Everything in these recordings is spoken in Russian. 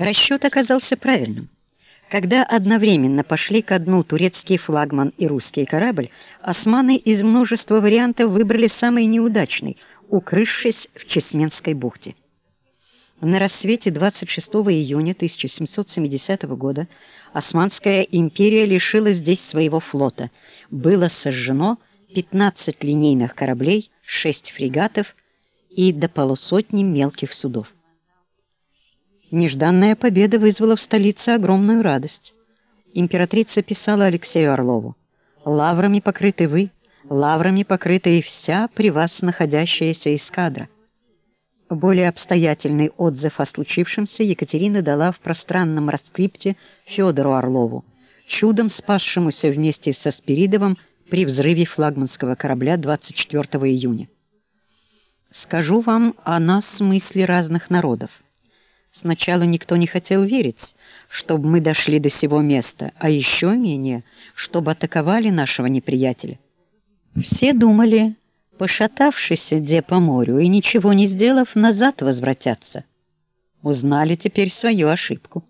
Расчет оказался правильным. Когда одновременно пошли ко дну турецкий флагман и русский корабль, османы из множества вариантов выбрали самый неудачный, укрывшись в Чесменской бухте. На рассвете 26 июня 1770 года Османская империя лишила здесь своего флота. Было сожжено 15 линейных кораблей, 6 фрегатов и до полусотни мелких судов. Нежданная победа вызвала в столице огромную радость. Императрица писала Алексею Орлову: "Лаврами покрыты вы, лаврами покрыта и вся при вас находящаяся эскадра". Более обстоятельный отзыв о случившемся Екатерина дала в пространном раскрипте Федору Орлову, чудом спасшемуся вместе со Спиридовым при взрыве флагманского корабля 24 июня. Скажу вам о нас мысли разных народов. Сначала никто не хотел верить, чтобы мы дошли до сего места, а еще менее, чтобы атаковали нашего неприятеля. Все думали, пошатавшись где по морю и ничего не сделав, назад возвратятся. Узнали теперь свою ошибку.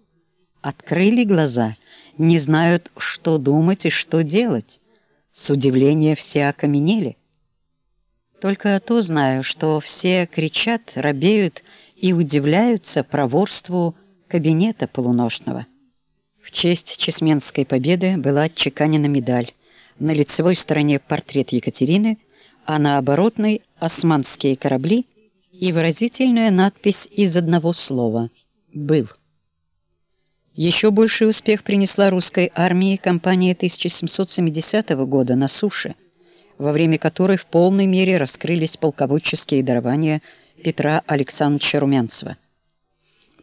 Открыли глаза, не знают, что думать и что делать. С удивления все окаменели. Только то знаю, что все кричат, робеют и удивляются проворству кабинета полуношного. В честь Чесменской победы была отчеканена медаль. На лицевой стороне портрет Екатерины – а на оборотной османские корабли и выразительная надпись из одного слова «Был». Еще больший успех принесла русской армии кампания 1770 года на суше, во время которой в полной мере раскрылись полководческие дарования Петра Александровича Румянцева.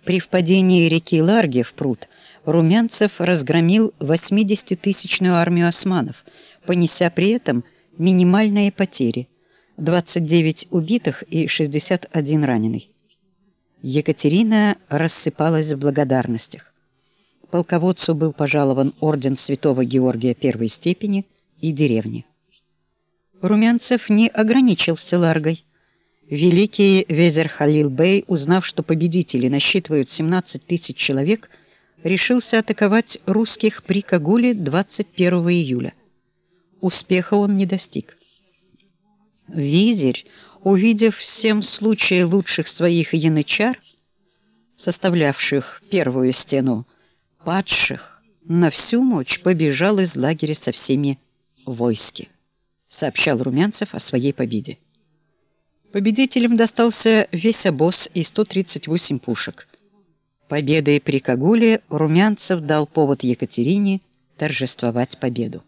При впадении реки Ларги в пруд Румянцев разгромил 80-тысячную армию османов, понеся при этом – минимальные потери – 29 убитых и 61 раненый. Екатерина рассыпалась в благодарностях. Полководцу был пожалован орден Святого Георгия первой степени и деревни. Румянцев не ограничился Ларгой. Великий Везер Халил Бей, узнав, что победители насчитывают 17 тысяч человек, решился атаковать русских при Кагуле 21 июля. Успеха он не достиг. Визирь, увидев всем случае лучших своих янычар, составлявших первую стену, падших, на всю мощь побежал из лагеря со всеми войски, сообщал Румянцев о своей победе. Победителям достался весь обоз и 138 пушек. Победой при Кагуле Румянцев дал повод Екатерине торжествовать победу.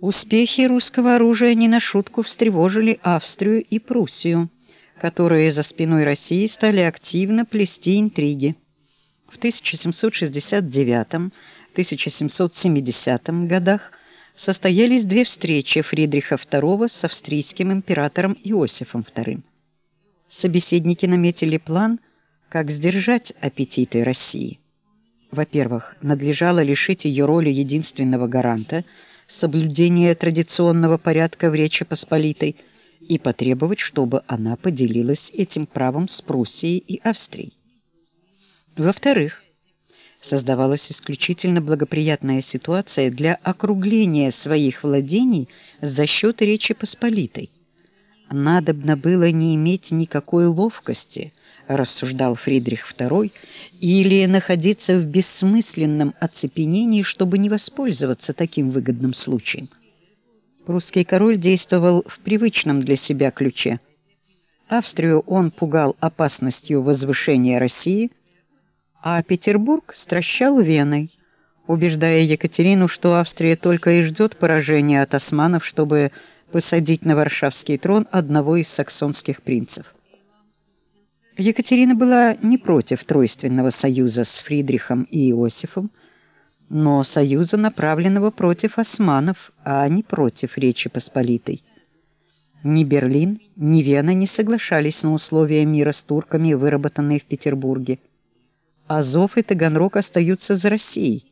Успехи русского оружия не на шутку встревожили Австрию и Пруссию, которые за спиной России стали активно плести интриги. В 1769-1770 годах состоялись две встречи Фридриха II с австрийским императором Иосифом II. Собеседники наметили план, как сдержать аппетиты России. Во-первых, надлежало лишить ее роли единственного гаранта – соблюдения традиционного порядка в Речи Посполитой и потребовать, чтобы она поделилась этим правом с Пруссией и Австрией. Во-вторых, создавалась исключительно благоприятная ситуация для округления своих владений за счет Речи Посполитой. Надобно было не иметь никакой ловкости – рассуждал Фридрих II, или находиться в бессмысленном оцепенении, чтобы не воспользоваться таким выгодным случаем. Русский король действовал в привычном для себя ключе. Австрию он пугал опасностью возвышения России, а Петербург стращал Веной, убеждая Екатерину, что Австрия только и ждет поражения от османов, чтобы посадить на варшавский трон одного из саксонских принцев. Екатерина была не против тройственного союза с Фридрихом и Иосифом, но союза, направленного против османов, а не против Речи Посполитой. Ни Берлин, ни Вена не соглашались на условия мира с турками, выработанные в Петербурге. Азов и Таганрог остаются за Россией.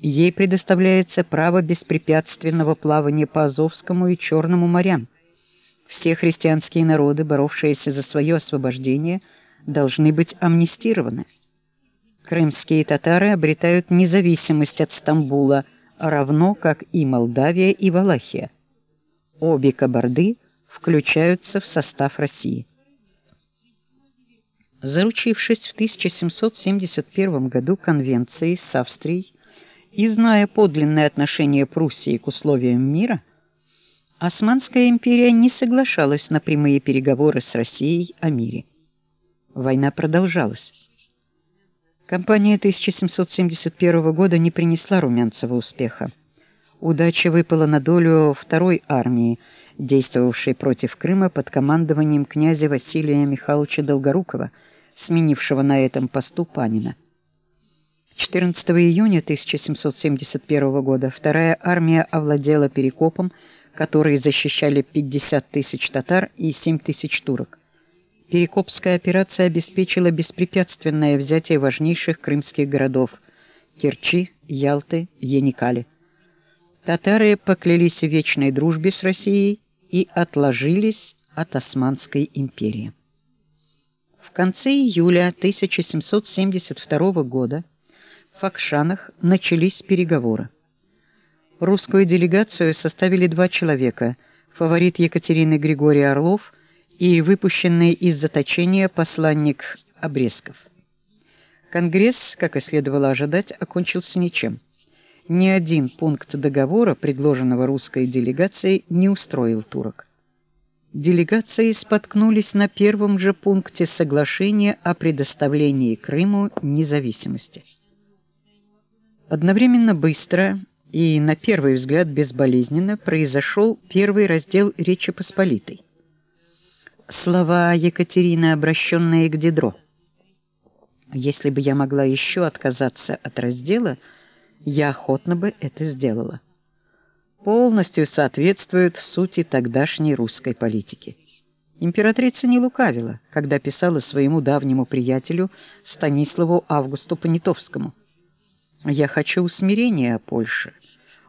Ей предоставляется право беспрепятственного плавания по Азовскому и Черному морям. Все христианские народы, боровшиеся за свое освобождение, должны быть амнистированы. Крымские татары обретают независимость от Стамбула, равно как и Молдавия и Валахия. Обе Кабарды включаются в состав России. Заручившись в 1771 году конвенцией с Австрией и зная подлинное отношение Пруссии к условиям мира, Османская империя не соглашалась на прямые переговоры с Россией о мире. Война продолжалась. Кампания 1771 года не принесла Румянцеву успеха. Удача выпала на долю второй армии, действовавшей против Крыма под командованием князя Василия Михайловича Долгорукова, сменившего на этом посту Панина. 14 июня 1771 года вторая армия овладела Перекопом, который защищали 50 тысяч татар и 7 тысяч турок. Перекопская операция обеспечила беспрепятственное взятие важнейших крымских городов Керчи, Ялты, Еникали. Татары поклялись в вечной дружбе с Россией и отложились от Османской империи. Конце июля 1772 года в Факшанах начались переговоры. Русскую делегацию составили два человека: фаворит Екатерины Григорий Орлов – и выпущенный из заточения посланник Обрезков. Конгресс, как и следовало ожидать, окончился ничем. Ни один пункт договора, предложенного русской делегацией, не устроил турок. Делегации споткнулись на первом же пункте соглашения о предоставлении Крыму независимости. Одновременно быстро и на первый взгляд безболезненно произошел первый раздел Речи Посполитой слова Екатерины, обращенные к Дидро. Если бы я могла еще отказаться от раздела, я охотно бы это сделала. Полностью соответствует сути тогдашней русской политики. Императрица не лукавила, когда писала своему давнему приятелю Станиславу Августу Понятовскому: "Я хочу усмирения Польши,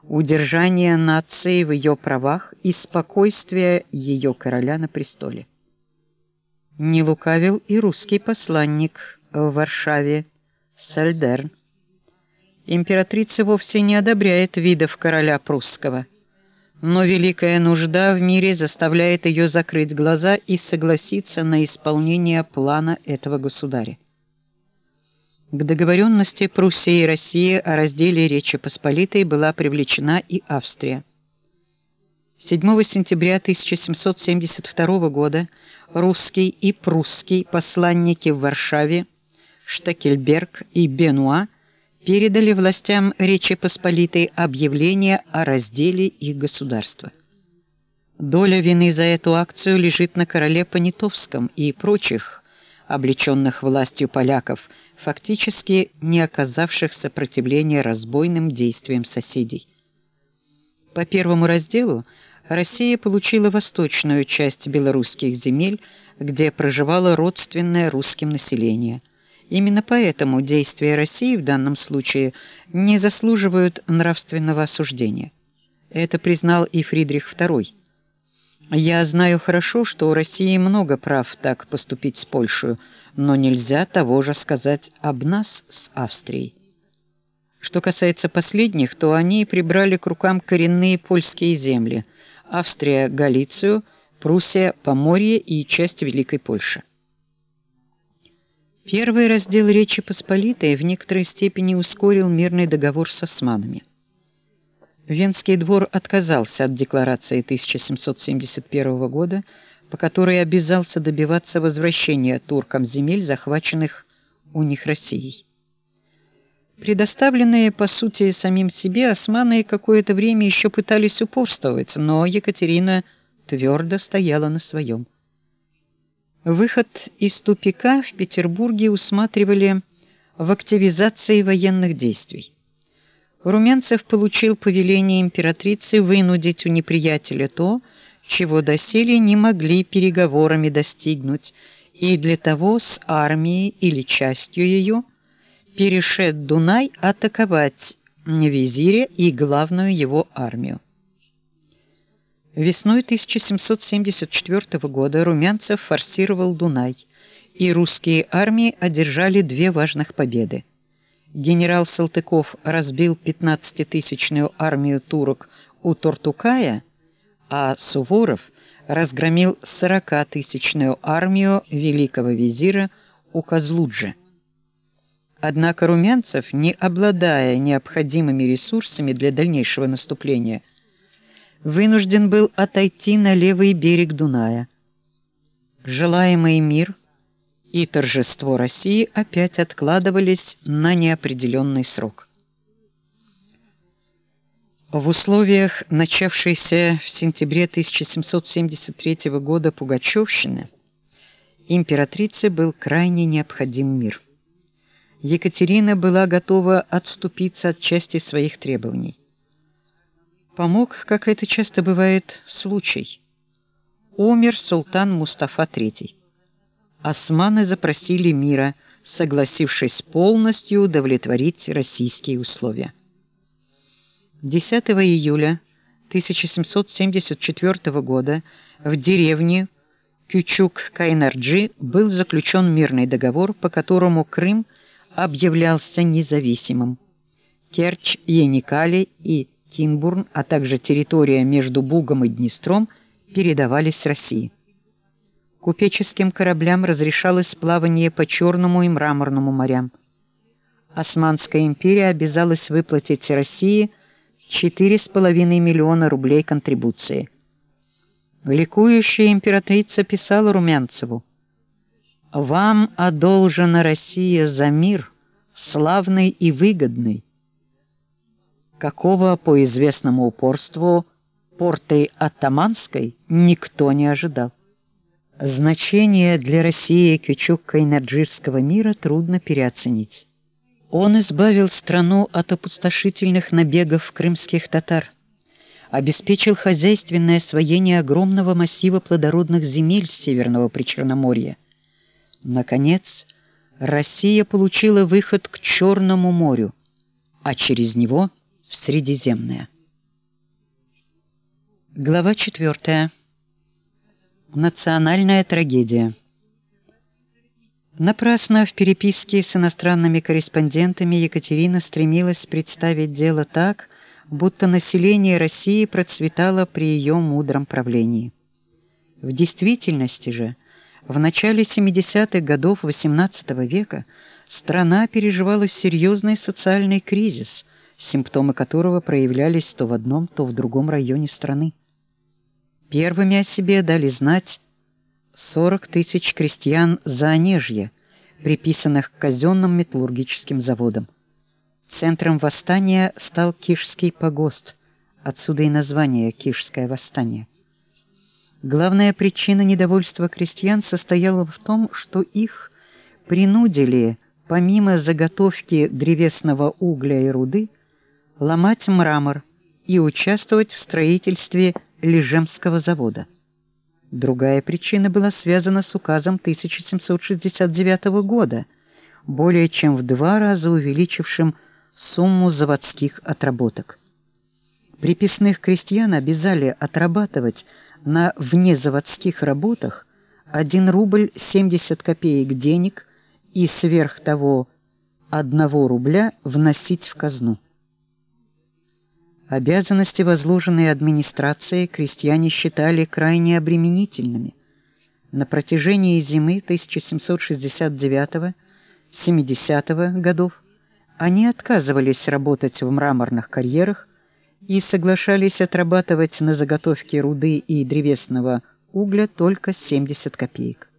удержания нации в ее правах и спокойствия ее короля на престоле". Не лукавил и русский посланник в Варшаве Сальдерн. Императрица вовсе не одобряет видов короля прусского, но великая нужда в мире заставляет ее закрыть глаза и согласиться на исполнение плана этого государя. К договоренности Пруссии и России о разделе Речи Посполитой была привлечена и Австрия. 7 сентября 1772 года русский и прусский посланники в Варшаве, Штекельберг и Бенуа передали властям Речи Посполитой объявление о разделе их государства. Доля вины за эту акцию лежит на короле Понятовском и прочих облеченных властью поляков, фактически не оказавших сопротивления разбойным действиям соседей. По первому разделу Россия получила восточную часть белорусских земель, где проживало родственное русским население. Именно поэтому действия России в данном случае не заслуживают нравственного осуждения. Это признал и Фридрих II. Я знаю хорошо, что у России много прав так поступить с Польшей, но нельзя того же сказать об нас с Австрией. Что касается последних, то они прибрали к рукам коренные польские земли, Австрия Галицию, Пруссия Поморье и часть Великой Польши. Первый раздел Речи Посполитой в некоторой степени ускорил мирный договор с османами. Венский двор отказался от декларации 1771 года, по которой обязался добиваться возвращения туркам земель, захваченных у них Россией. Предоставленные по сути самим себе османы какое-то время еще пытались упорствовать, но Екатерина твердо стояла на своем. Выход из тупика в Петербурге усматривали в активизации военных действий. Румянцев получил повеление императрицы вынудить у неприятеля то, чего доселе не могли переговорами достигнуть, и для того с армией или частью ее – перешед Дунай атаковать визиря и главную его армию. Весной 1774 года Румянцев форсировал Дунай, и русские армии одержали две важных победы. генерал Салтыков разбил 15-тысячную армию турок у Тортукая, а Суворов разгромил 40-тысячную армию великого визира у Козлуджи. Однако Румянцев, не обладая необходимыми ресурсами для дальнейшего наступления, вынужден был отойти на левый берег Дуная. Желаемый мир и торжество России опять откладывались на неопределенный срок. В условиях начавшейся в сентябре 1773 года пугачевщины императрице был крайне необходим мир. Екатерина была готова отступиться от части своих требований. Помог, как это часто бывает, случай. Умер султан Мустафа III. Османы запросили мира, согласившись полностью удовлетворить российские условия. 10 июля 1774 года в деревне Кючук-Кайнарджи был заключен мирный договор, по которому Крым объявлялся независимым. Керчь, Еникали и Кинбурн, а также территория между Бугом и Днестром передавались России. Купеческим кораблям разрешалось плавание по Черному и Мраморному морям. Османская империя обязалась выплатить России 4,5 миллиона рублей контрибуции. Ликующая императрица писала Румянцеву: вам одолжена Россия за мир, славный и выгодный, какого по известному упорству портой Оттаманской никто не ожидал. Значение для России Кючук-Кайнарджирского мира трудно переоценить. Он избавил страну от опустошительных набегов крымских татар, обеспечил хозяйственное освоение огромного массива плодородных земель Северного Причерноморья Наконец, Россия получила выход к Черному морю, а через него в Средиземное. Глава 4. Национальная трагедия. Напрасно в переписке с иностранными корреспондентами Екатерина стремилась представить дело так, будто население России процветало при ее мудром правлении. В действительности же в начале 70-х годов XVIII века страна переживала серьезный социальный кризис, симптомы которого проявлялись то в одном, то в другом районе страны. Первыми о себе дали знать 40 тысяч крестьян Заонежья, приписанных к казенным металлургическим заводам. Центром восстания стал Кишский погост, отсюда и название Кишское восстание. Главная причина недовольства крестьян состояла в том, что их принудили, помимо заготовки древесного угля и руды, ломать мрамор и участвовать в строительстве Лежемского завода. Другая причина была связана с указом 1769 года, более чем в два раза увеличившим сумму заводских отработок. Приписных крестьян обязали отрабатывать на внезаводских работах 1 рубль 70 копеек денег и сверх того 1 рубля вносить в казну. Обязанности, возложенные администрацией, крестьяне считали крайне обременительными. На протяжении зимы 1769-70 годов они отказывались работать в мраморных карьерах, и соглашались отрабатывать на заготовке руды и древесного угля только 70 копеек.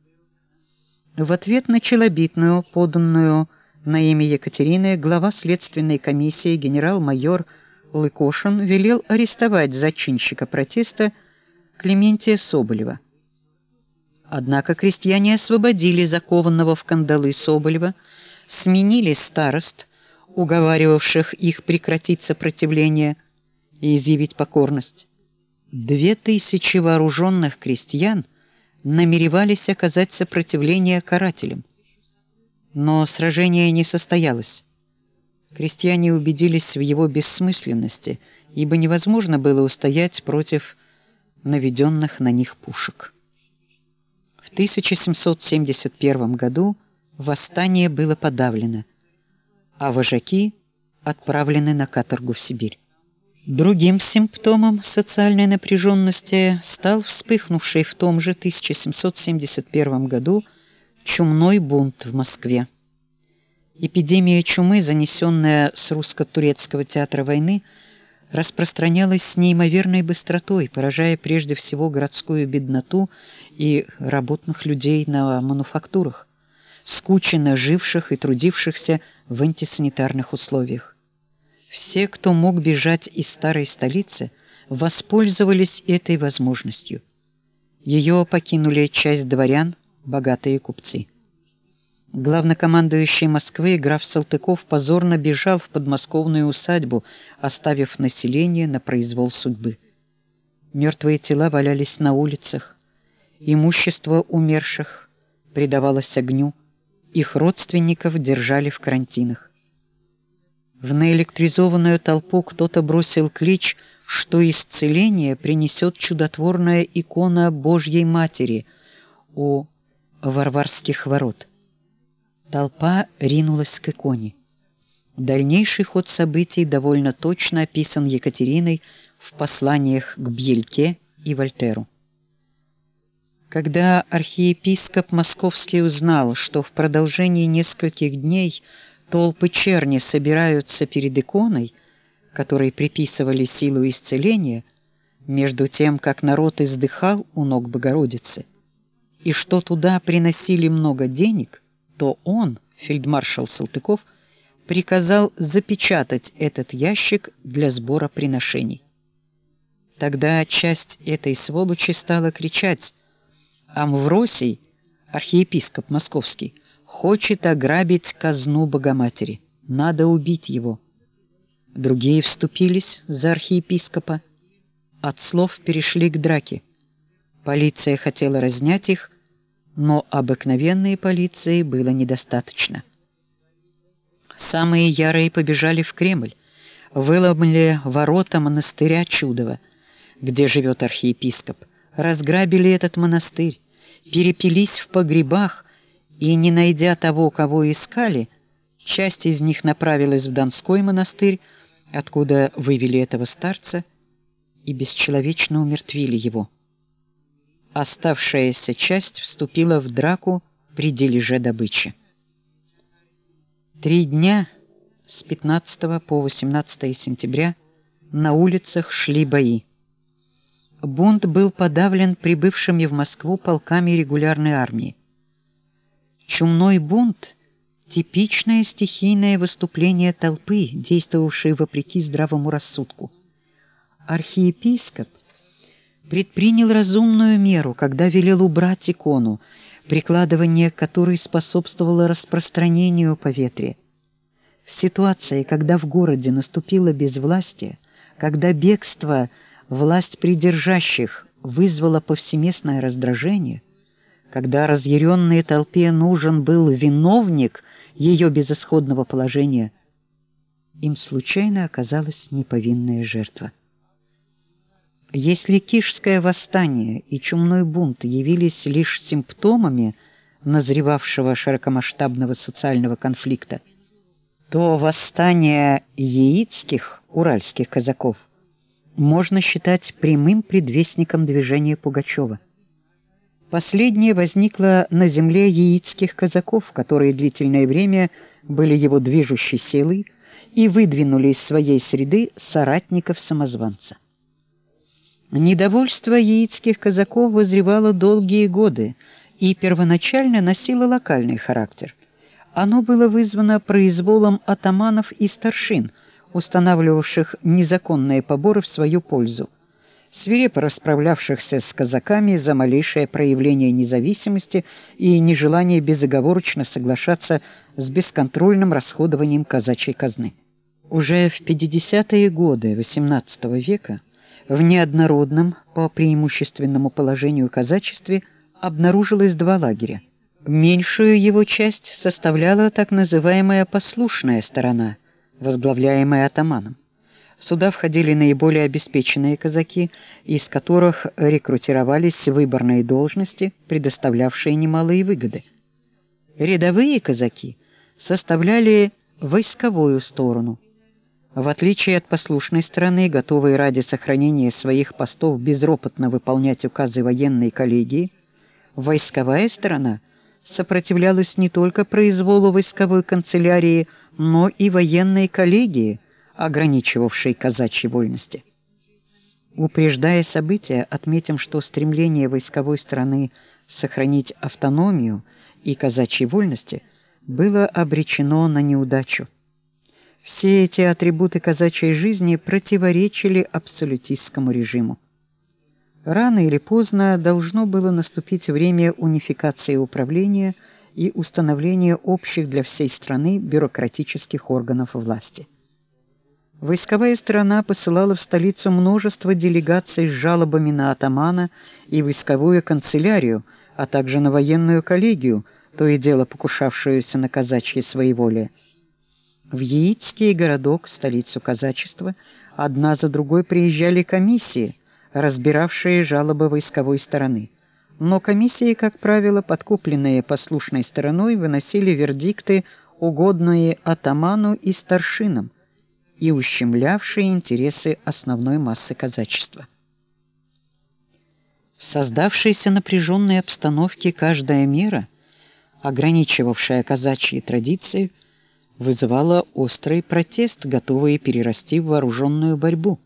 В ответ на челобитную, поданную на имя Екатерины, глава следственной комиссии генерал-майор Лыкошин велел арестовать зачинщика протеста Клементия Соболева. Однако крестьяне освободили закованного в кандалы Соболева, сменили старост, уговаривавших их прекратить сопротивление, и изъявить покорность. Две тысячи вооруженных крестьян намеревались оказать сопротивление карателям. Но сражение не состоялось. Крестьяне убедились в его бессмысленности, ибо невозможно было устоять против наведенных на них пушек. В 1771 году восстание было подавлено, а вожаки отправлены на каторгу в Сибирь. Другим симптомом социальной напряженности стал вспыхнувший в том же 1771 году чумной бунт в Москве. Эпидемия чумы, занесенная с русско-турецкого театра войны, распространялась с неимоверной быстротой, поражая прежде всего городскую бедноту и работных людей на мануфактурах, скучно живших и трудившихся в антисанитарных условиях. Все, кто мог бежать из старой столицы, воспользовались этой возможностью. Ее покинули часть дворян, богатые купцы. Главнокомандующий Москвы граф Салтыков позорно бежал в подмосковную усадьбу, оставив население на произвол судьбы. Мертвые тела валялись на улицах, имущество умерших предавалось огню, их родственников держали в карантинах. В наэлектризованную толпу кто-то бросил клич, что исцеление принесет чудотворная икона Божьей Матери у Варварских ворот. Толпа ринулась к иконе. Дальнейший ход событий довольно точно описан Екатериной в посланиях к Бьельке и Вольтеру. Когда архиепископ Московский узнал, что в продолжении нескольких дней толпы черни собираются перед иконой, которой приписывали силу исцеления, между тем, как народ издыхал у ног Богородицы, и что туда приносили много денег – то он, фельдмаршал Салтыков, приказал запечатать этот ящик для сбора приношений. Тогда часть этой сволочи стала кричать: "Амвросий, архиепископ московский, хочет ограбить казну Богоматери. Надо убить его". Другие вступились за архиепископа. От слов перешли к драке. Полиция хотела разнять их, но обыкновенной полиции было недостаточно. Самые ярые побежали в Кремль, выломали ворота монастыря Чудово, где живет архиепископ, разграбили этот монастырь, перепились в погребах и, не найдя того, кого искали, часть из них направилась в Донской монастырь, откуда вывели этого старца и бесчеловечно умертвили его. Оставшаяся часть вступила в драку при дележе добычи. Три дня с 15 по 18 сентября на улицах шли бои. Бунт был подавлен прибывшими в Москву полками регулярной армии. Чумной бунт типичное стихийное выступление толпы, действовавшей вопреки здравому рассудку. Архиепископ предпринял разумную меру, когда велел убрать икону, прикладывание которой способствовало распространению поветрия. В ситуации, когда в городе наступило безвластие, когда бегство власть придержащих вызвало повсеместное раздражение, когда разъяренной толпе нужен был виновник ее безысходного положения, им случайно оказалась неповинная жертва. Если Кишское восстание и чумной бунт явились лишь симптомами назревавшего широкомасштабного социального конфликта, то восстание яицких уральских казаков можно считать прямым предвестником движения Пугачева. Последнее возникло на земле яицких казаков, которые длительное время были его движущей силой и выдвинули из своей среды соратников-самозванца. Недовольство яицких казаков вызревало долгие годы и первоначально носило локальный характер. Оно было вызвано произволом атаманов и старшин, устанавливавших незаконные поборы в свою пользу, свирепо расправлявшихся с казаками за малейшее проявление независимости и нежелание безоговорочно соглашаться с бесконтрольным расходованием казачьей казны. Уже в 50-е годы XVIII века в неоднородном по преимущественному положению казачестве обнаружилось два лагеря. Меньшую его часть составляла так называемая послушная сторона, возглавляемая атаманом. Сюда входили наиболее обеспеченные казаки, из которых рекрутировались выборные должности, предоставлявшие немалые выгоды. Рядовые казаки составляли войсковую сторону. В отличие от послушной стороны, готовой ради сохранения своих постов безропотно выполнять указы военной коллегии, войсковая сторона сопротивлялась не только произволу войсковой канцелярии, но и военной коллегии, ограничивавшей казачьи вольности. Упреждая события, отметим, что стремление войсковой стороны сохранить автономию и казачьи вольности было обречено на неудачу. Все эти атрибуты казачьей жизни противоречили абсолютистскому режиму. Рано или поздно должно было наступить время унификации управления и установления общих для всей страны бюрократических органов власти. Войсковая сторона посылала в столицу множество делегаций с жалобами на атамана и войсковую канцелярию, а также на военную коллегию, то и дело покушавшуюся на казачье своеволие. В Яицкий городок, столицу казачества, одна за другой приезжали комиссии, разбиравшие жалобы войсковой стороны. Но комиссии, как правило, подкупленные послушной стороной, выносили вердикты, угодные атаману и старшинам и ущемлявшие интересы основной массы казачества. В создавшейся напряженной обстановке каждая мера, ограничивавшая казачьи традиции, вызывало острый протест, готовый перерасти в вооруженную борьбу.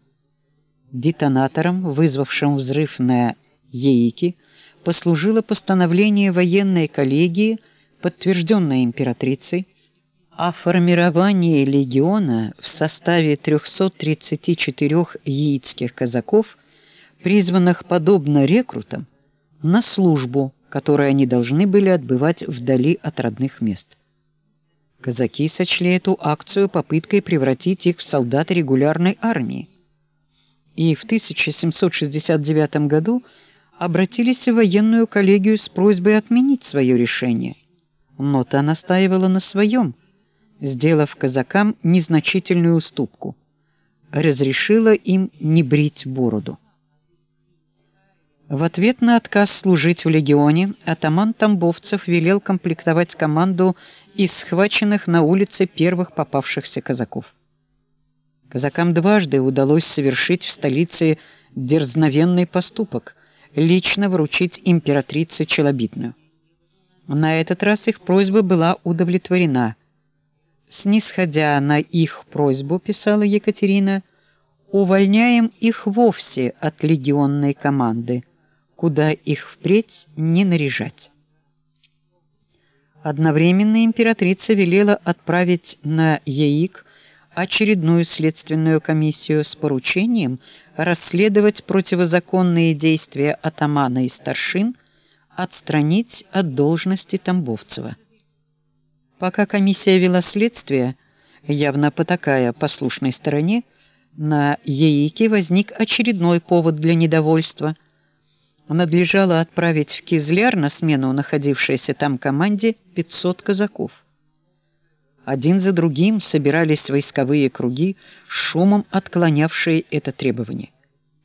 Детонатором, вызвавшим взрыв на Яике, послужило постановление военной коллегии, подтвержденное императрицей, о формировании легиона в составе 334 яицких казаков, призванных подобно рекрутам на службу, которую они должны были отбывать вдали от родных мест. Казаки сочли эту акцию попыткой превратить их в солдат регулярной армии. И в 1769 году обратились в военную коллегию с просьбой отменить свое решение. Но та настаивала на своем, сделав казакам незначительную уступку. Разрешила им не брить бороду. В ответ на отказ служить в легионе атаман Тамбовцев велел комплектовать команду из схваченных на улице первых попавшихся казаков. Казакам дважды удалось совершить в столице дерзновенный поступок лично вручить императрице челобитную. На этот раз их просьба была удовлетворена. Снисходя на их просьбу, писала Екатерина, увольняем их вовсе от легионной команды куда их впредь не наряжать. Одновременно императрица велела отправить на Яик очередную следственную комиссию с поручением расследовать противозаконные действия атамана и старшин, отстранить от должности Тамбовцева. Пока комиссия вела следствие, явно потакая послушной стороне, на Яике возник очередной повод для недовольства – надлежало отправить в Кизляр на смену находившейся там команде 500 казаков. Один за другим собирались войсковые круги, шумом отклонявшие это требование.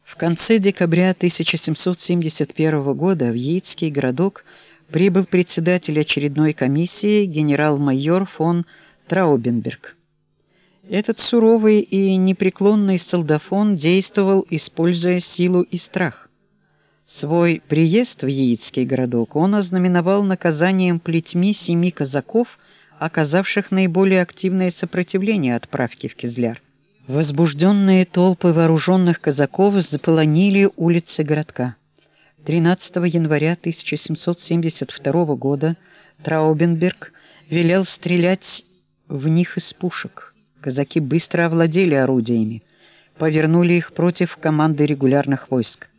В конце декабря 1771 года в Яицкий городок прибыл председатель очередной комиссии генерал-майор фон Траубенберг. Этот суровый и непреклонный солдафон действовал, используя силу и страх. Свой приезд в Яицкий городок он ознаменовал наказанием плетьми семи казаков, оказавших наиболее активное сопротивление отправке в Кизляр. Возбужденные толпы вооруженных казаков заполонили улицы городка. 13 января 1772 года Траубенберг велел стрелять в них из пушек. Казаки быстро овладели орудиями, повернули их против команды регулярных войск.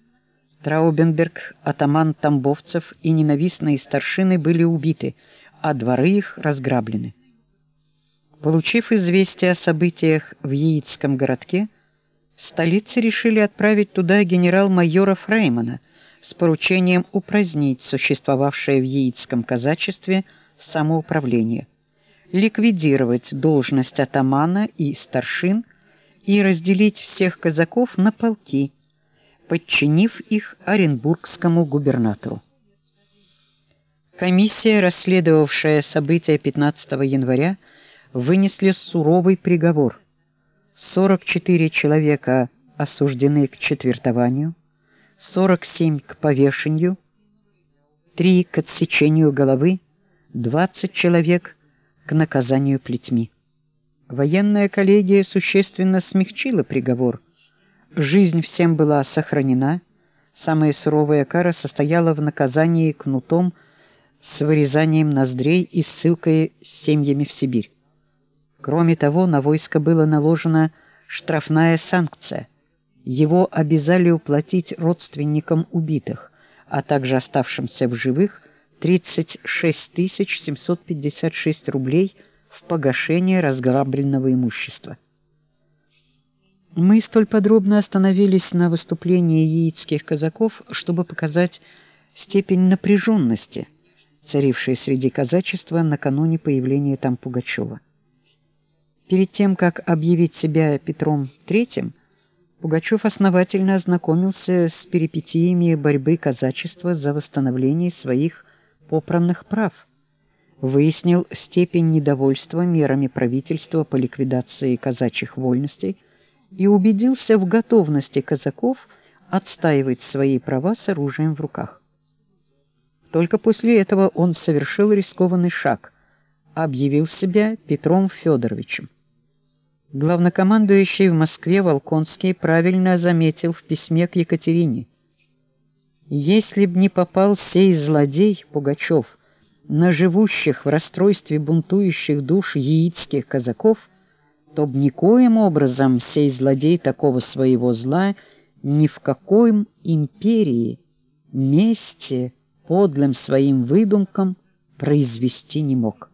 Траубенберг, атаман Тамбовцев и ненавистные старшины были убиты, а дворы их разграблены. Получив известие о событиях в Яицком городке, в столице решили отправить туда генерал-майора Фреймана с поручением упразднить существовавшее в Яицком казачестве самоуправление, ликвидировать должность атамана и старшин и разделить всех казаков на полки подчинив их оренбургскому губернатору. Комиссия, расследовавшая события 15 января, вынесли суровый приговор. 44 человека осуждены к четвертованию, 47 к повешению, 3 к отсечению головы, 20 человек к наказанию плетьми. Военная коллегия существенно смягчила приговор. Жизнь всем была сохранена. Самая суровая кара состояла в наказании кнутом с вырезанием ноздрей и ссылкой с семьями в Сибирь. Кроме того, на войско была наложена штрафная санкция. Его обязали уплатить родственникам убитых, а также оставшимся в живых 36 756 рублей в погашение разграбленного имущества. Мы столь подробно остановились на выступлении яицких казаков, чтобы показать степень напряженности, царившей среди казачества накануне появления там Пугачева. Перед тем, как объявить себя Петром III, Пугачев основательно ознакомился с перипетиями борьбы казачества за восстановление своих попранных прав, выяснил степень недовольства мерами правительства по ликвидации казачьих вольностей и убедился в готовности казаков отстаивать свои права с оружием в руках. Только после этого он совершил рискованный шаг, объявил себя Петром Федоровичем. Главнокомандующий в Москве Волконский правильно заметил в письме к Екатерине: если б не попал сей злодей Пугачев на живущих в расстройстве бунтующих душ яицких казаков, то б никоим образом сей злодей такого своего зла ни в какой империи, месте, подлым своим выдумкам произвести не мог.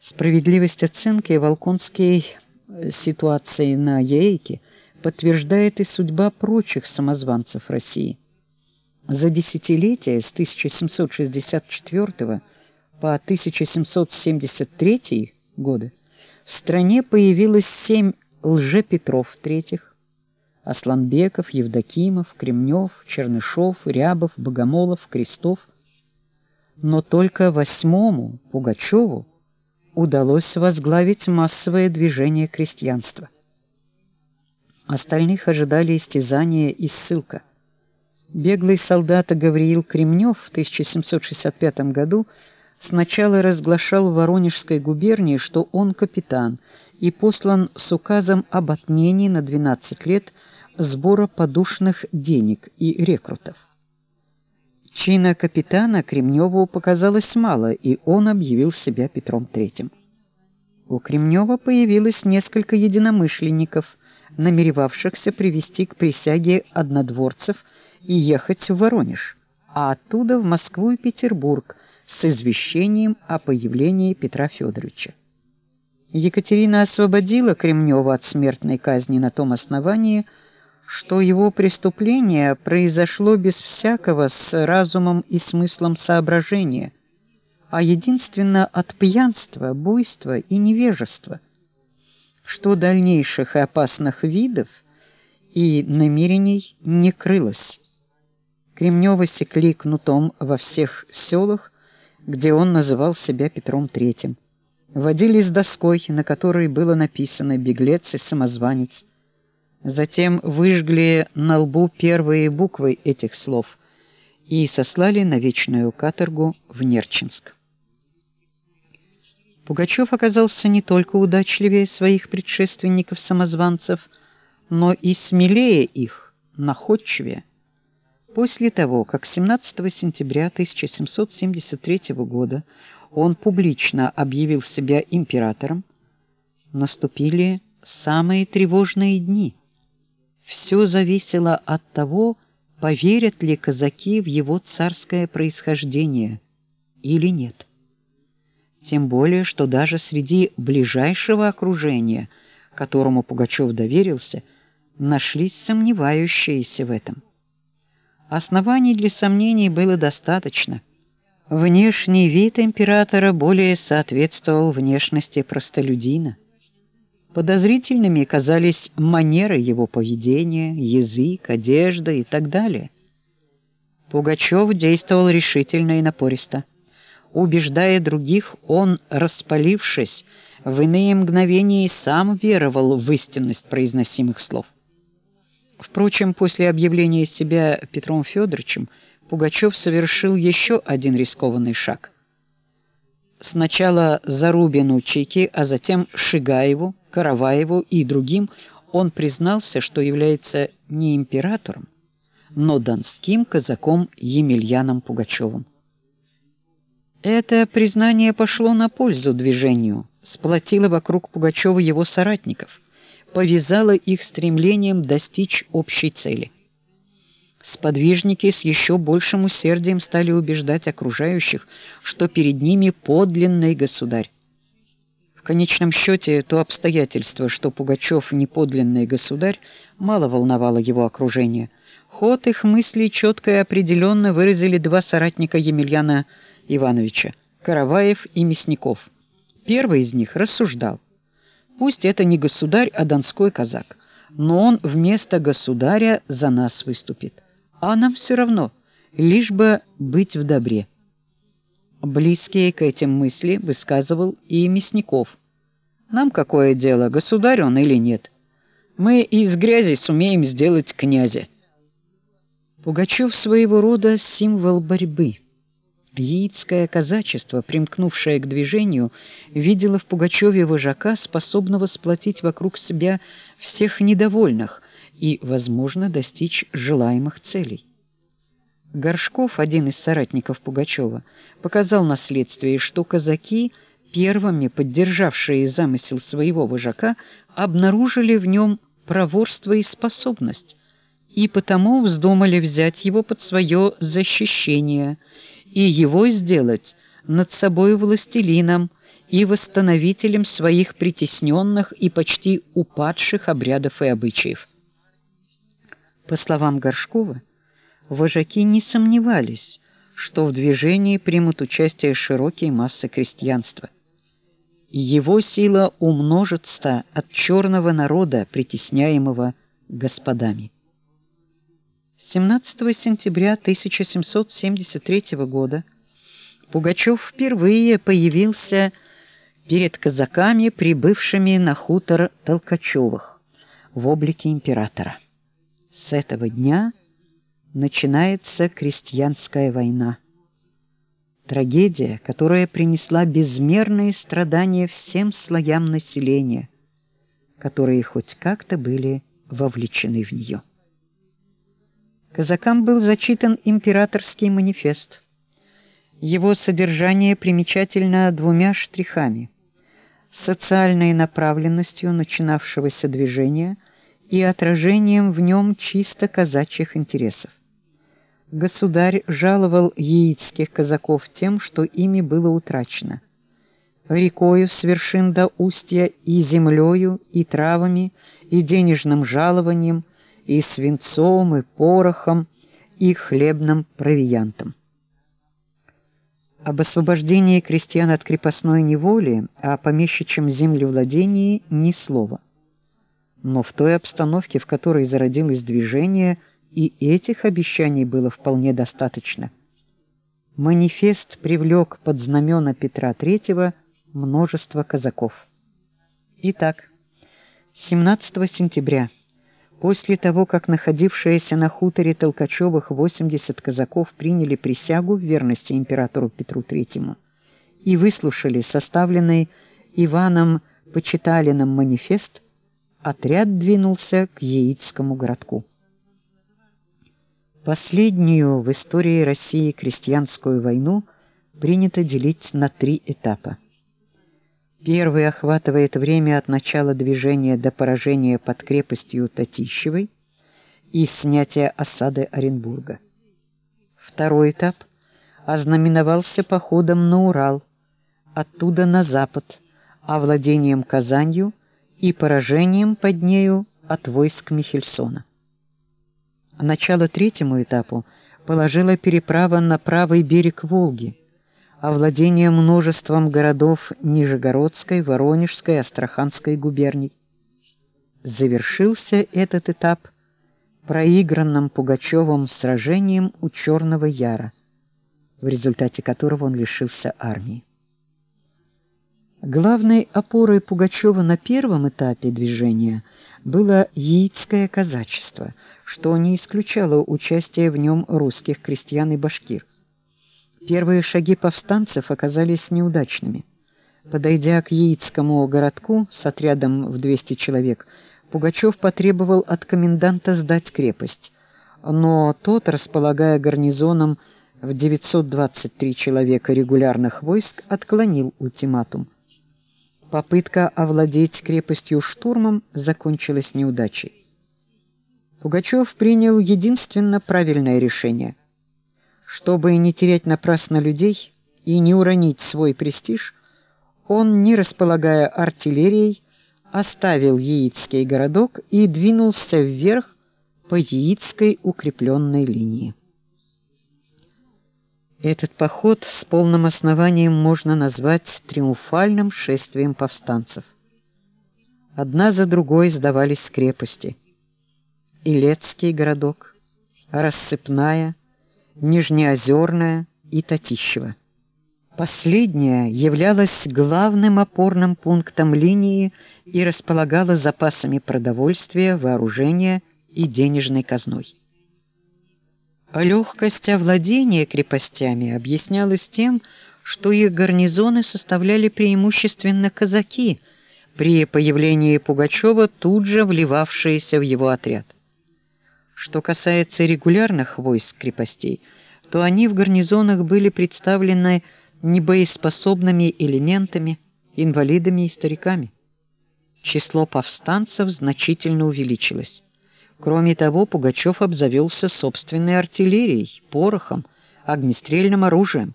Справедливость оценки Волконской э, ситуации на Яйке подтверждает и судьба прочих самозванцев России. За десятилетия с 1764 по 1773 годы в стране появилось семь лжепетров третьих, Асланбеков, Евдокимов, Кремнев, Чернышов, Рябов, Богомолов, Крестов. Но только восьмому Пугачеву удалось возглавить массовое движение крестьянства. Остальных ожидали истязания и ссылка. Беглый солдат Гавриил Кремнев в 1765 году сначала разглашал в Воронежской губернии, что он капитан и послан с указом об отмене на 12 лет сбора подушных денег и рекрутов. Чина капитана Кремневу показалось мало, и он объявил себя Петром III. У Кремнева появилось несколько единомышленников, намеревавшихся привести к присяге однодворцев и ехать в Воронеж, а оттуда в Москву и Петербург с извещением о появлении Петра Федоровича. Екатерина освободила Кремнева от смертной казни на том основании, что его преступление произошло без всякого с разумом и смыслом соображения, а единственно от пьянства, буйства и невежества, что дальнейших и опасных видов и намерений не крылось. Кремнева секли кнутом во всех селах, где он называл себя Петром III. С доской, на которой было написано «Беглец и самозванец», Затем выжгли на лбу первые буквы этих слов и сослали на вечную каторгу в Нерчинск. Пугачев оказался не только удачливее своих предшественников-самозванцев, но и смелее их, находчивее. После того, как 17 сентября 1773 года он публично объявил себя императором, наступили самые тревожные дни – все зависело от того, поверят ли казаки в его царское происхождение или нет. Тем более, что даже среди ближайшего окружения, которому Пугачев доверился, нашлись сомневающиеся в этом. Оснований для сомнений было достаточно. Внешний вид императора более соответствовал внешности простолюдина. Подозрительными казались манеры его поведения, язык, одежда и так далее. Пугачев действовал решительно и напористо. Убеждая других, он, распалившись, в иные мгновения и сам веровал в истинность произносимых слов. Впрочем, после объявления себя Петром Федоровичем Пугачев совершил еще один рискованный шаг. Сначала Зарубину Чеки, а затем Шигаеву, Караваеву и другим он признался, что является не императором, но донским казаком Емельяном Пугачевым. Это признание пошло на пользу движению, сплотило вокруг Пугачева его соратников, повязало их стремлением достичь общей цели. Сподвижники с еще большим усердием стали убеждать окружающих, что перед ними подлинный государь. В конечном счете то обстоятельство, что Пугачев не подлинный государь, мало волновало его окружение. Ход их мыслей четко и определенно выразили два соратника Емельяна Ивановича Караваев и Мясников. Первый из них рассуждал: пусть это не государь, а донской казак, но он вместо государя за нас выступит. А нам все равно, лишь бы быть в добре. Близкие к этим мысли высказывал и Мясников. Нам какое дело, государь он или нет? Мы из грязи сумеем сделать князя. Пугачев своего рода символ борьбы. Яицкое казачество, примкнувшее к движению, видело в Пугачеве вожака, способного сплотить вокруг себя всех недовольных и, возможно, достичь желаемых целей. Горшков, один из соратников Пугачева, показал на следствии, что казаки, первыми поддержавшие замысел своего вожака, обнаружили в нем проворство и способность, и потому вздумали взять его под свое защищение – и его сделать над собой властелином и восстановителем своих притесненных и почти упадших обрядов и обычаев. По словам Горшкова, вожаки не сомневались, что в движении примут участие широкие массы крестьянства. Его сила умножится от черного народа, притесняемого господами. 17 сентября 1773 года Пугачев впервые появился перед казаками, прибывшими на хутор Толкачевых в облике императора. С этого дня начинается крестьянская война. Трагедия, которая принесла безмерные страдания всем слоям населения, которые хоть как-то были вовлечены в нее. Казакам был зачитан императорский манифест. Его содержание примечательно двумя штрихами: социальной направленностью начинавшегося движения и отражением в нем чисто казачьих интересов. Государь жаловал яицких казаков тем, что ими было утрачено рекою с вершин до устья и землею, и травами, и денежным жалованием, и свинцом, и порохом, и хлебным провиантом. Об освобождении крестьян от крепостной неволи, о помещичьем землевладении ни слова. Но в той обстановке, в которой зародилось движение, и этих обещаний было вполне достаточно. Манифест привлек под знамена Петра III множество казаков. Итак, 17 сентября После того, как находившиеся на хуторе Толкачевых 80 казаков приняли присягу в верности императору Петру III и выслушали составленный Иваном Почиталиным манифест, отряд двинулся к Яицкому городку. Последнюю в истории России крестьянскую войну принято делить на три этапа. Первый охватывает время от начала движения до поражения под крепостью Татищевой и снятия осады Оренбурга. Второй этап ознаменовался походом на Урал, оттуда на запад, овладением Казанью и поражением под нею от войск Михельсона. Начало третьему этапу положила переправа на правый берег Волги – овладение множеством городов Нижегородской, Воронежской, Астраханской губерний. Завершился этот этап проигранным Пугачевым сражением у Черного Яра, в результате которого он лишился армии. Главной опорой Пугачева на первом этапе движения было яицкое казачество, что не исключало участие в нем русских крестьян и башкир. Первые шаги повстанцев оказались неудачными. Подойдя к яицкому городку с отрядом в 200 человек, Пугачев потребовал от коменданта сдать крепость, но тот, располагая гарнизоном в 923 человека регулярных войск, отклонил ультиматум. Попытка овладеть крепостью штурмом закончилась неудачей. Пугачев принял единственно правильное решение. Чтобы не терять напрасно людей и не уронить свой престиж, он, не располагая артиллерией, оставил Яицкий городок и двинулся вверх по Яицкой укрепленной линии. Этот поход с полным основанием можно назвать триумфальным шествием повстанцев. Одна за другой сдавались крепости. Илецкий городок, Рассыпная, Нижнеозерная и Татищево. Последняя являлась главным опорным пунктом линии и располагала запасами продовольствия, вооружения и денежной казной. Легкость овладения крепостями объяснялась тем, что их гарнизоны составляли преимущественно казаки, при появлении Пугачева тут же вливавшиеся в его отряд. Что касается регулярных войск крепостей, то они в гарнизонах были представлены небоеспособными элементами, инвалидами и стариками. Число повстанцев значительно увеличилось. Кроме того, Пугачев обзавелся собственной артиллерией, порохом, огнестрельным оружием.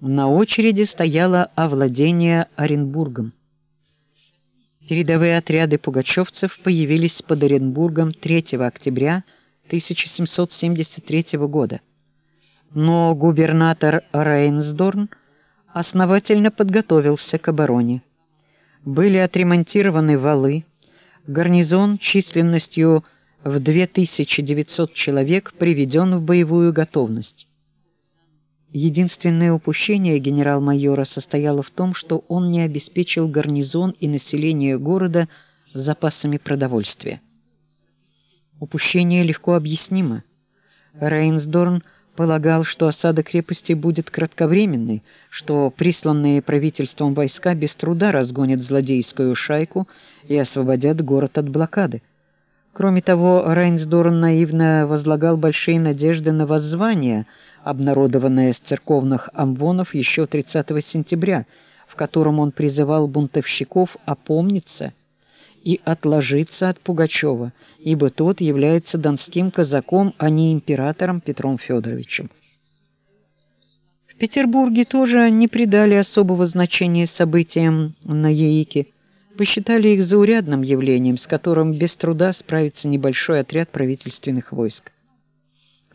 На очереди стояло овладение Оренбургом. Передовые отряды пугачевцев появились под Оренбургом 3 октября 1773 года. Но губернатор Рейнсдорн основательно подготовился к обороне. Были отремонтированы валы, гарнизон численностью в 2900 человек приведен в боевую готовность. Единственное упущение генерал-майора состояло в том, что он не обеспечил гарнизон и население города запасами продовольствия. Упущение легко объяснимо. Рейнсдорн полагал, что осада крепости будет кратковременной, что присланные правительством войска без труда разгонят злодейскую шайку и освободят город от блокады. Кроме того, Рейнсдорн наивно возлагал большие надежды на воззвание, обнародованное с церковных амвонов еще 30 сентября, в котором он призывал бунтовщиков опомниться и отложиться от Пугачева, ибо тот является донским казаком, а не императором Петром Федоровичем. В Петербурге тоже не придали особого значения событиям на Яике посчитали их заурядным явлением, с которым без труда справится небольшой отряд правительственных войск.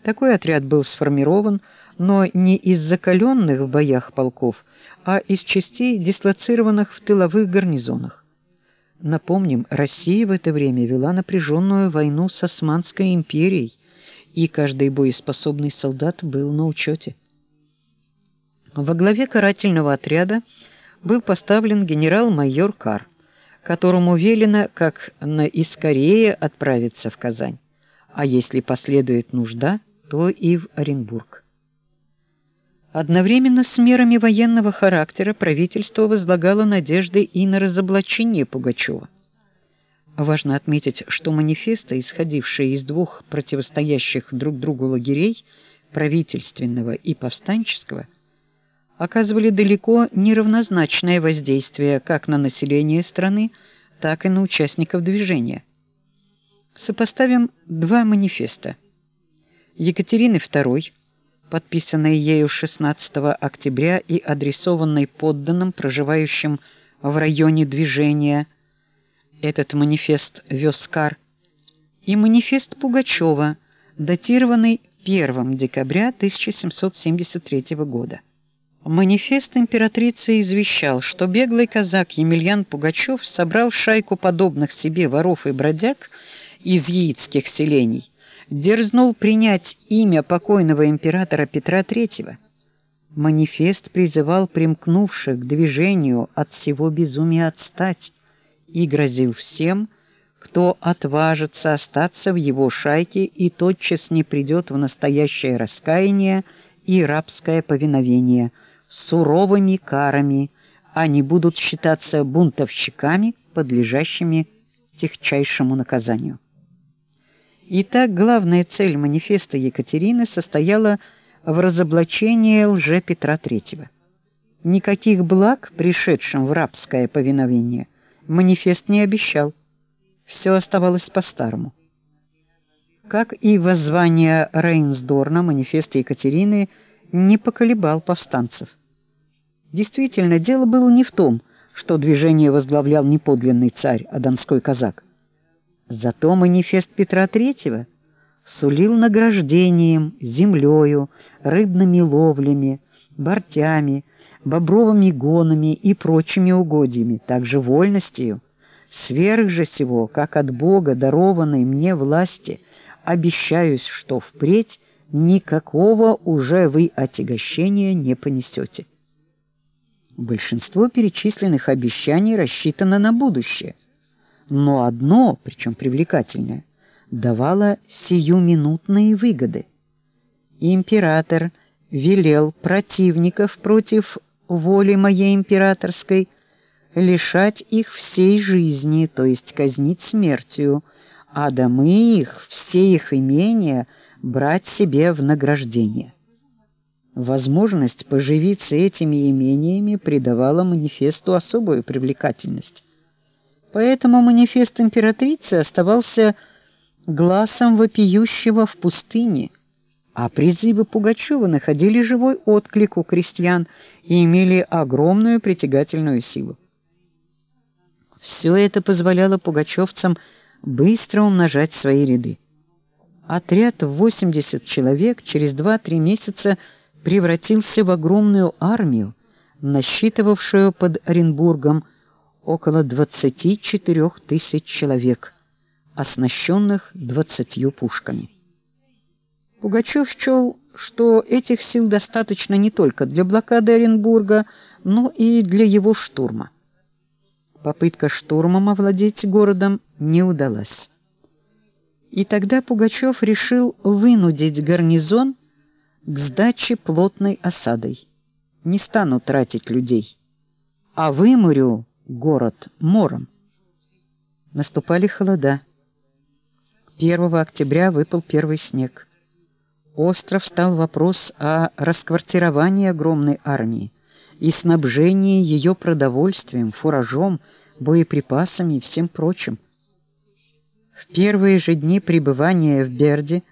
Такой отряд был сформирован, но не из закаленных в боях полков, а из частей, дислоцированных в тыловых гарнизонах. Напомним, Россия в это время вела напряженную войну с Османской империей, и каждый боеспособный солдат был на учете. Во главе карательного отряда был поставлен генерал-майор Карр которому велено как на искорее отправиться в Казань, а если последует нужда, то и в Оренбург. Одновременно с мерами военного характера правительство возлагало надежды и на разоблачение Пугачева. Важно отметить, что манифесты, исходившие из двух противостоящих друг другу лагерей, правительственного и повстанческого, оказывали далеко не равнозначное воздействие как на население страны, так и на участников движения. Сопоставим два манифеста. Екатерины II, подписанный ею 16 октября и адресованный подданным, проживающим в районе движения. Этот манифест вёс Кар, и манифест Пугачева, датированный 1 декабря 1773 года. Манифест императрицы извещал, что беглый казак Емельян Пугачев собрал шайку подобных себе воров и бродяг из яицких селений, дерзнул принять имя покойного императора Петра III, Манифест призывал примкнувших к движению от всего безумия отстать и грозил всем, кто отважится остаться в его шайке и тотчас не придет в настоящее раскаяние и рабское повиновение, суровыми карами, они будут считаться бунтовщиками, подлежащими техчайшему наказанию. Итак, главная цель манифеста Екатерины состояла в разоблачении лже Петра III. Никаких благ пришедшим в рабское повиновение манифест не обещал. Все оставалось по-старому. Как и воззвание Рейнсдорна, манифест Екатерины не поколебал повстанцев. Действительно, дело было не в том, что движение возглавлял не подлинный царь, а донской казак. Зато манифест Петра III сулил награждением, землею, рыбными ловлями, бортями, бобровыми гонами и прочими угодьями, также вольностью, сверх же всего, как от Бога дарованной мне власти, обещаюсь, что впредь никакого уже вы отягощения не понесете. Большинство перечисленных обещаний рассчитано на будущее – но одно, причем привлекательное, давало сиюминутные выгоды. Император велел противников против воли моей императорской лишать их всей жизни, то есть казнить смертью, а домы их, все их имения брать себе в награждение. Возможность поживиться этими имениями придавала манифесту особую привлекательность. Поэтому манифест императрицы оставался глазом вопиющего в пустыне, а призывы Пугачева находили живой отклик у крестьян и имели огромную притягательную силу. Все это позволяло пугачевцам быстро умножать свои ряды. Отряд в 80 человек через 2-3 месяца превратился в огромную армию, насчитывавшую под Оренбургом около 24 тысяч человек, оснащенных 20 пушками. Пугачев счел, что этих сил достаточно не только для блокады Оренбурга, но и для его штурма. Попытка штурмом овладеть городом не удалась. И тогда Пугачев решил вынудить гарнизон к сдаче плотной осадой. Не стану тратить людей, а выморю город мором. Наступали холода. 1 октября выпал первый снег. Остров стал вопрос о расквартировании огромной армии и снабжении ее продовольствием, фуражом, боеприпасами и всем прочим. В первые же дни пребывания в Берде,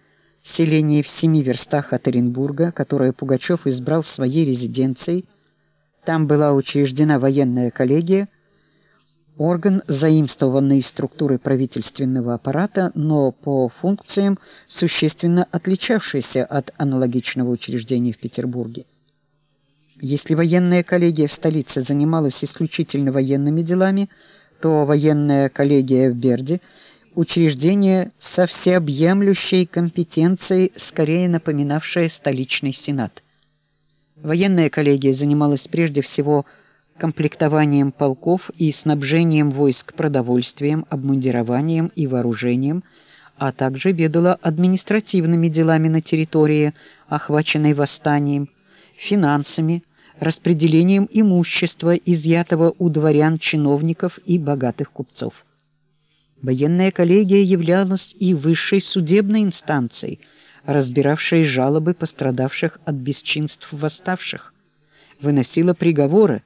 селении в семи верстах от Оренбурга, которое Пугачев избрал своей резиденцией, там была учреждена военная коллегия, орган, заимствованный из структуры правительственного аппарата, но по функциям существенно отличавшийся от аналогичного учреждения в Петербурге. Если военная коллегия в столице занималась исключительно военными делами, то военная коллегия в Берде учреждение со всеобъемлющей компетенцией, скорее напоминавшее столичный сенат. Военная коллегия занималась прежде всего комплектованием полков и снабжением войск продовольствием, обмундированием и вооружением, а также ведала административными делами на территории, охваченной восстанием, финансами, распределением имущества, изъятого у дворян, чиновников и богатых купцов. Военная коллегия являлась и высшей судебной инстанцией, разбиравшей жалобы пострадавших от бесчинств восставших, выносила приговоры,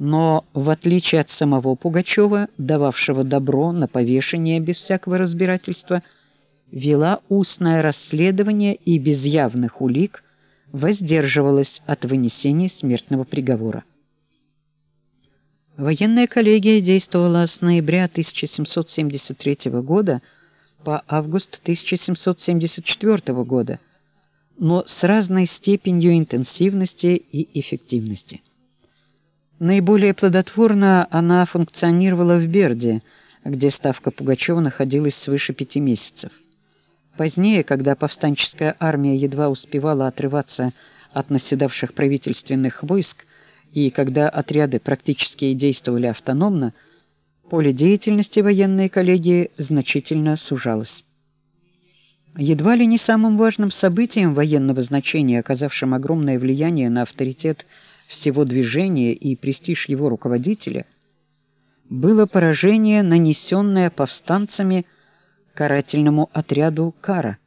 но в отличие от самого Пугачева, дававшего добро на повешение без всякого разбирательства, вела устное расследование и без явных улик воздерживалась от вынесения смертного приговора. Военная коллегия действовала с ноября 1773 года по август 1774 года, но с разной степенью интенсивности и эффективности. Наиболее плодотворно она функционировала в Берде, где ставка Пугачева находилась свыше пяти месяцев. Позднее, когда повстанческая армия едва успевала отрываться от наседавших правительственных войск, и когда отряды практически действовали автономно, поле деятельности военной коллегии значительно сужалось. Едва ли не самым важным событием военного значения, оказавшим огромное влияние на авторитет всего движения и престиж его руководителя, было поражение, нанесенное повстанцами карательному отряду Кара.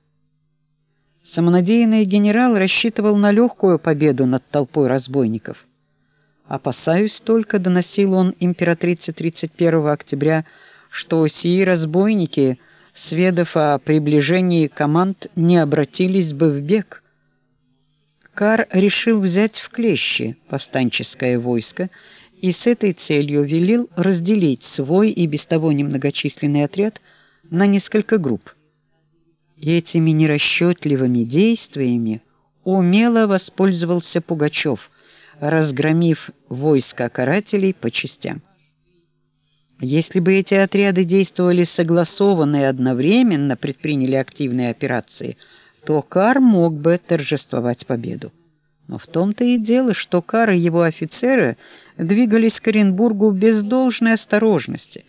Самонадеянный генерал рассчитывал на легкую победу над толпой разбойников. Опасаюсь только, доносил он императрице 31 октября, что сии разбойники – сведав о приближении команд, не обратились бы в бег. Кар решил взять в клещи повстанческое войско и с этой целью велел разделить свой и без того немногочисленный отряд на несколько групп. Этими нерасчетливыми действиями умело воспользовался Пугачев, разгромив войска карателей по частям. Если бы эти отряды действовали согласованно и одновременно предприняли активные операции, то Кар мог бы торжествовать победу. Но в том-то и дело, что Кар и его офицеры двигались к Оренбургу без должной осторожности,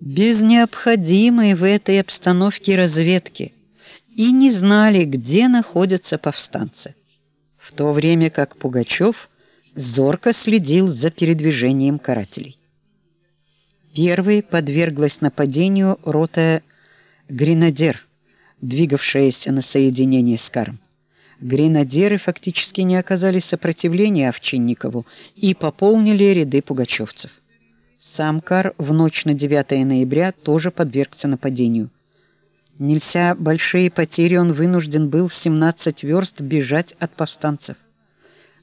без необходимой в этой обстановке разведки и не знали, где находятся повстанцы. В то время как Пугачев зорко следил за передвижением карателей. Первой подверглась нападению рота гренадер, двигавшаяся на соединение с Каром. Гренадеры фактически не оказали сопротивления Овчинникову и пополнили ряды пугачевцев. Сам Кар в ночь на 9 ноября тоже подвергся нападению. Нельзя большие потери он вынужден был в 17 верст бежать от повстанцев.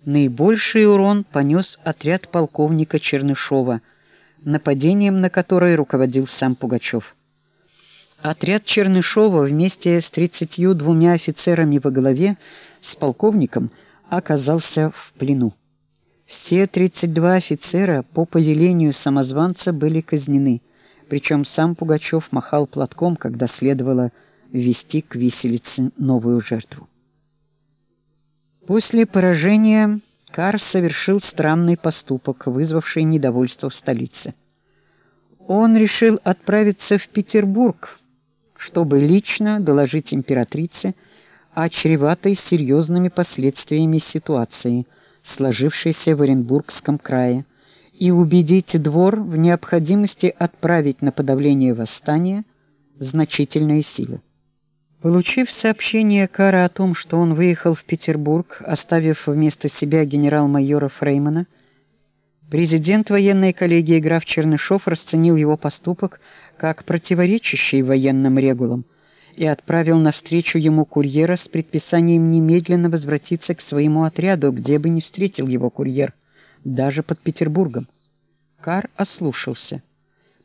Наибольший урон понес отряд полковника Чернышова – нападением на которое руководил сам Пугачев. Отряд Чернышова вместе с 32 офицерами во главе с полковником оказался в плену. Все 32 офицера по повелению самозванца были казнены, причем сам Пугачев махал платком, когда следовало ввести к виселице новую жертву. После поражения Кар совершил странный поступок, вызвавший недовольство в столице. Он решил отправиться в Петербург, чтобы лично доложить императрице о чреватой серьезными последствиями ситуации, сложившейся в Оренбургском крае, и убедить двор в необходимости отправить на подавление восстания значительные силы. Получив сообщение Кара о том, что он выехал в Петербург, оставив вместо себя генерал-майора Фреймана, президент военной коллегии граф Чернышов расценил его поступок как противоречащий военным регулам и отправил навстречу ему курьера с предписанием немедленно возвратиться к своему отряду, где бы ни встретил его курьер, даже под Петербургом. Кар ослушался.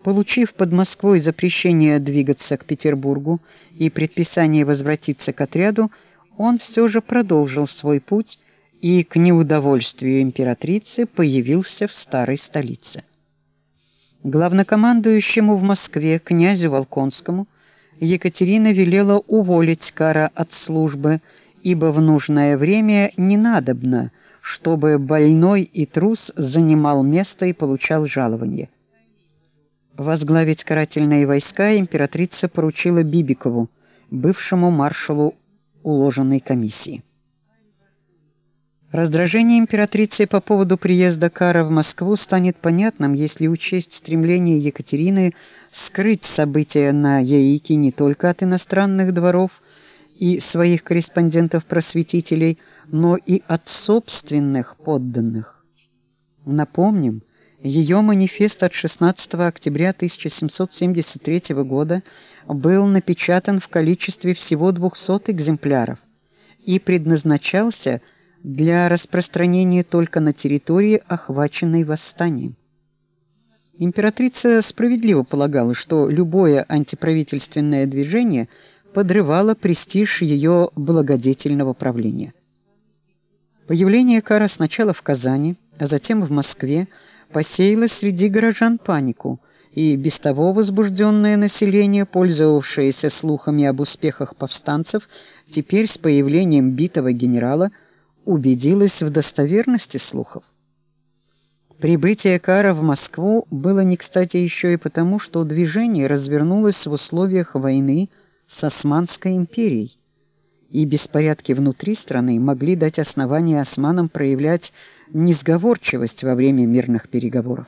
Получив под Москвой запрещение двигаться к Петербургу и предписание возвратиться к отряду, он все же продолжил свой путь и к неудовольствию императрицы появился в старой столице. Главнокомандующему в Москве князю Волконскому Екатерина велела уволить Кара от службы, ибо в нужное время не надобно, чтобы больной и трус занимал место и получал жалование. Возглавить карательные войска императрица поручила Бибикову, бывшему маршалу уложенной комиссии. Раздражение императрицы по поводу приезда Кара в Москву станет понятным, если учесть стремление Екатерины скрыть события на Яике не только от иностранных дворов и своих корреспондентов-просветителей, но и от собственных подданных. Напомним, ее манифест от 16 октября 1773 года был напечатан в количестве всего 200 экземпляров и предназначался для распространения только на территории, охваченной восстанием. Императрица справедливо полагала, что любое антиправительственное движение подрывало престиж ее благодетельного правления. Появление Кара сначала в Казани, а затем в Москве посеяла среди горожан панику, и без того возбужденное население, пользовавшееся слухами об успехах повстанцев, теперь с появлением битого генерала убедилась в достоверности слухов. Прибытие Кара в Москву было не кстати еще и потому, что движение развернулось в условиях войны с Османской империей, и беспорядки внутри страны могли дать основание османам проявлять несговорчивость во время мирных переговоров.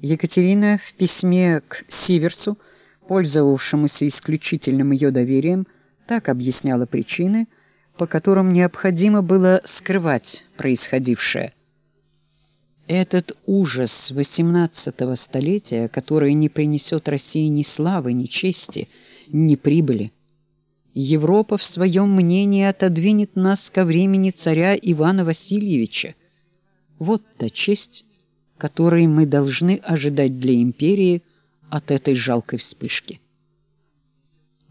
Екатерина в письме к Сиверсу, пользовавшемуся исключительным ее доверием, так объясняла причины, по которым необходимо было скрывать происходившее – этот ужас XVIII столетия, который не принесет России ни славы, ни чести, ни прибыли. Европа в своем мнении отодвинет нас ко времени царя Ивана Васильевича. Вот та честь, которой мы должны ожидать для империи от этой жалкой вспышки.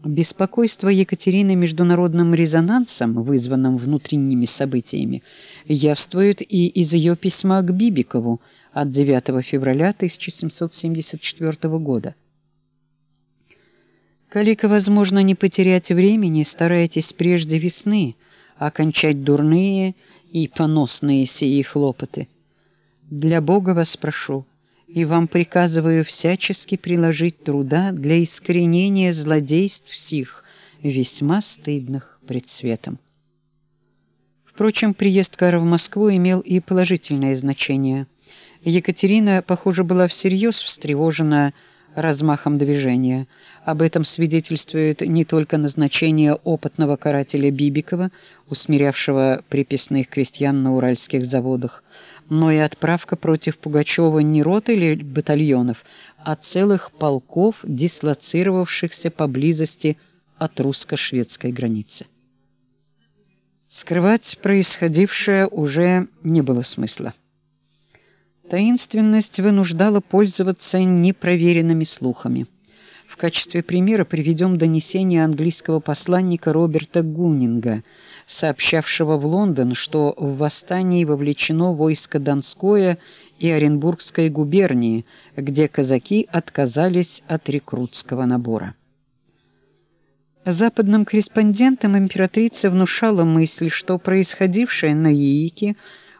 Беспокойство Екатерины международным резонансом, вызванным внутренними событиями, явствует и из ее письма к Бибикову от 9 февраля 1774 года. Калика, возможно, не потерять времени, старайтесь прежде весны окончать дурные и поносные сии хлопоты. Для Бога вас прошу, и вам приказываю всячески приложить труда для искоренения злодейств сих, весьма стыдных пред светом. Впрочем, приезд Кара в Москву имел и положительное значение. Екатерина, похоже, была всерьез встревожена размахом движения. Об этом свидетельствует не только назначение опытного карателя Бибикова, усмирявшего приписных крестьян на уральских заводах, но и отправка против Пугачева не рот или батальонов, а целых полков, дислоцировавшихся поблизости от русско-шведской границы. Скрывать происходившее уже не было смысла. Таинственность вынуждала пользоваться непроверенными слухами. В качестве примера приведем донесение английского посланника Роберта Гунинга, сообщавшего в Лондон, что в восстании вовлечено войско Донское и Оренбургской губернии, где казаки отказались от рекрутского набора. Западным корреспондентам императрица внушала мысль, что происходившее на Яике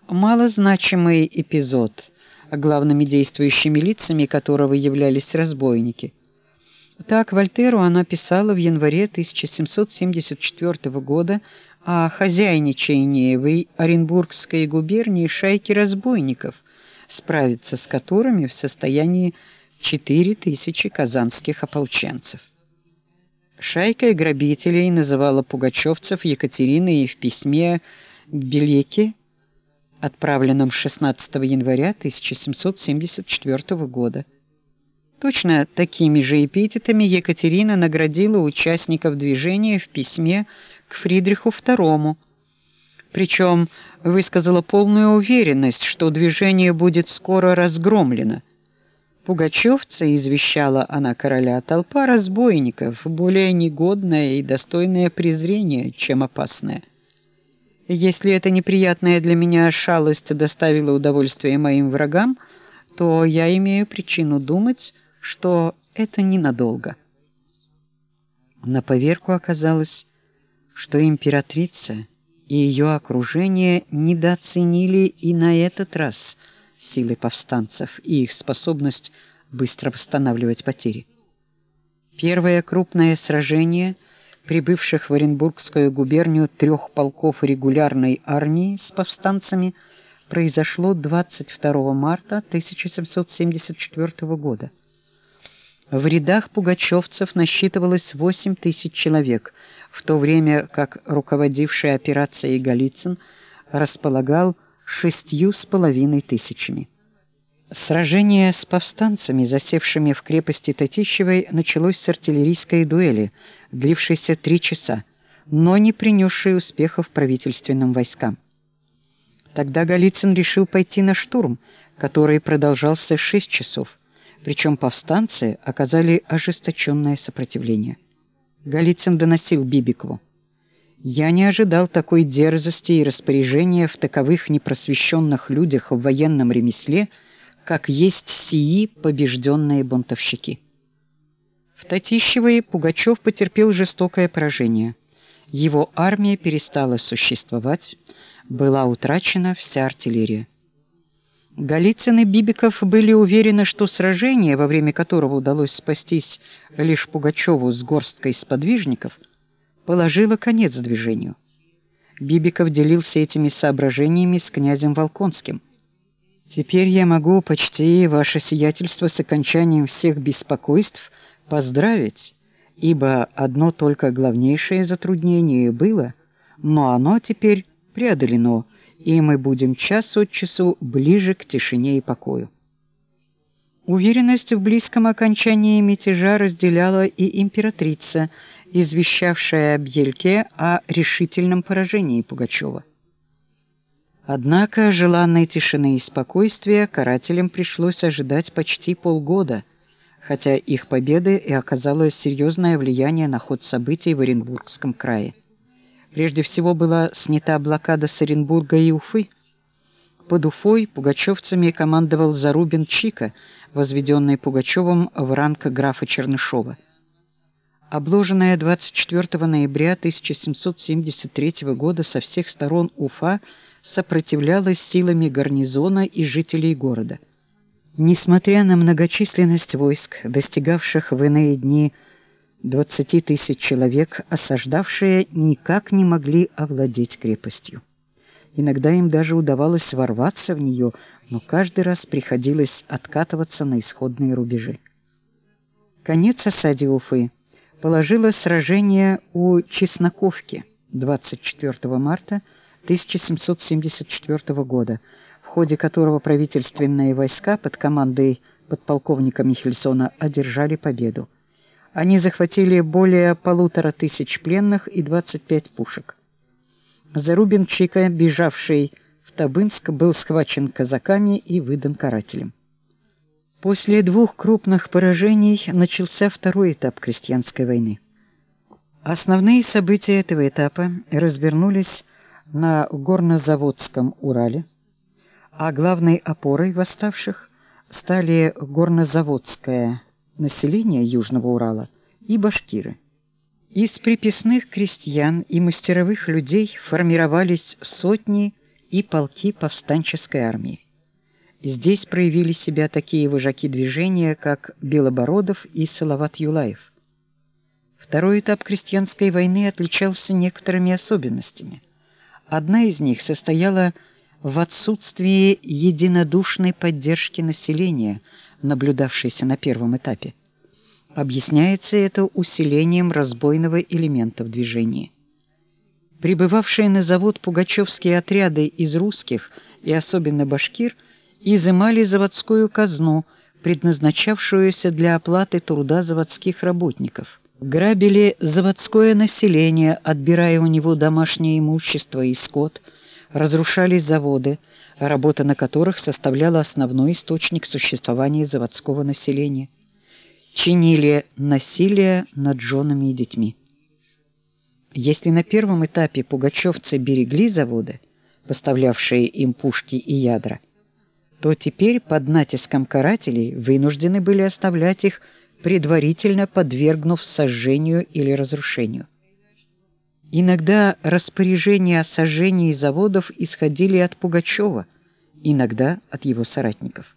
малозначимый эпизод, главными действующими лицами которого являлись разбойники. Так Вольтеру она писала в январе 1774 года о хозяйничании в Оренбургской губернии шайки разбойников, справиться с которыми в состоянии 4000 казанских ополченцев. Шайкой грабителей называла пугачевцев Екатерина и в письме к Белеке, отправленном 16 января 1774 года. Точно такими же эпитетами Екатерина наградила участников движения в письме к Фридриху II. Причем высказала полную уверенность, что движение будет скоро разгромлено. Пугачевцы, извещала она короля, толпа разбойников, более негодная и достойная презрения, чем опасная. Если эта неприятная для меня шалость доставила удовольствие моим врагам, то я имею причину думать, что это ненадолго. На поверку оказалось, что императрица и ее окружение недооценили и на этот раз силы повстанцев и их способность быстро восстанавливать потери. Первое крупное сражение прибывших в Оренбургскую губернию трех полков регулярной армии с повстанцами произошло 22 марта 1774 года. В рядах пугачевцев насчитывалось 8 тысяч человек, в то время как руководивший операцией Голицын располагал шестью с половиной тысячами. Сражение с повстанцами, засевшими в крепости Татищевой, началось с артиллерийской дуэли, длившейся три часа, но не принесшей успехов правительственным войскам. Тогда Голицын решил пойти на штурм, который продолжался шесть часов, причем повстанцы оказали ожесточенное сопротивление. Голицын доносил Бибикову. Я не ожидал такой дерзости и распоряжения в таковых непросвещенных людях в военном ремесле, как есть сии побежденные бунтовщики. В Татищевой Пугачев потерпел жестокое поражение. Его армия перестала существовать, была утрачена вся артиллерия. Голицын и Бибиков были уверены, что сражение, во время которого удалось спастись лишь Пугачеву с горсткой сподвижников, положило конец движению. Бибиков делился этими соображениями с князем Волконским. Теперь я могу почти ваше сиятельство с окончанием всех беспокойств поздравить, ибо одно только главнейшее затруднение было, но оно теперь преодолено, и мы будем час от часу ближе к тишине и покою. Уверенность в близком окончании мятежа разделяла и императрица, извещавшая Бьельке о решительном поражении Пугачева. Однако желанной тишины и спокойствия карателям пришлось ожидать почти полгода, хотя их победы и оказало серьезное влияние на ход событий в Оренбургском крае. Прежде всего была снята блокада с Оренбурга и Уфы. Под Уфой пугачевцами командовал Зарубин Чика, возведенный Пугачевым в ранг графа Чернышова. Обложенная 24 ноября 1773 года со всех сторон Уфа сопротивлялась силами гарнизона и жителей города. Несмотря на многочисленность войск, достигавших в иные дни 20 тысяч человек, осаждавшие никак не могли овладеть крепостью. Иногда им даже удавалось ворваться в нее, но каждый раз приходилось откатываться на исходные рубежи. Конец осаде Уфы положило сражение у Чесноковки 24 марта 1774 года, в ходе которого правительственные войска под командой подполковника Михельсона одержали победу. Они захватили более полутора тысяч пленных и 25 пушек. Зарубин Чика, бежавший в Табынск, был схвачен казаками и выдан карателям. После двух крупных поражений начался второй этап крестьянской войны. Основные события этого этапа развернулись на горнозаводском Урале, а главной опорой восставших стали горнозаводское население Южного Урала и башкиры. Из приписных крестьян и мастеровых людей формировались сотни и полки повстанческой армии. Здесь проявили себя такие вожаки движения, как Белобородов и Салават Юлаев. Второй этап крестьянской войны отличался некоторыми особенностями – Одна из них состояла в отсутствии единодушной поддержки населения, наблюдавшейся на первом этапе. Объясняется это усилением разбойного элемента в движении. Прибывавшие на завод пугачевские отряды из русских и особенно башкир изымали заводскую казну, предназначавшуюся для оплаты труда заводских работников грабили заводское население, отбирая у него домашнее имущество и скот, разрушали заводы, работа на которых составляла основной источник существования заводского населения, чинили насилие над женами и детьми. Если на первом этапе пугачевцы берегли заводы, поставлявшие им пушки и ядра, то теперь под натиском карателей вынуждены были оставлять их предварительно подвергнув сожжению или разрушению. Иногда распоряжения о сожжении заводов исходили от Пугачева, иногда от его соратников.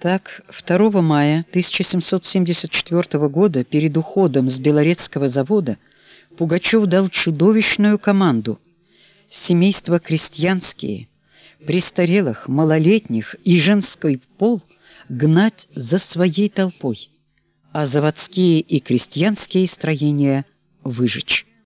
Так, 2 мая 1774 года перед уходом с Белорецкого завода Пугачев дал чудовищную команду: семейства крестьянские, престарелых, малолетних и женский пол гнать за своей толпой а заводские и крестьянские строения выжечь.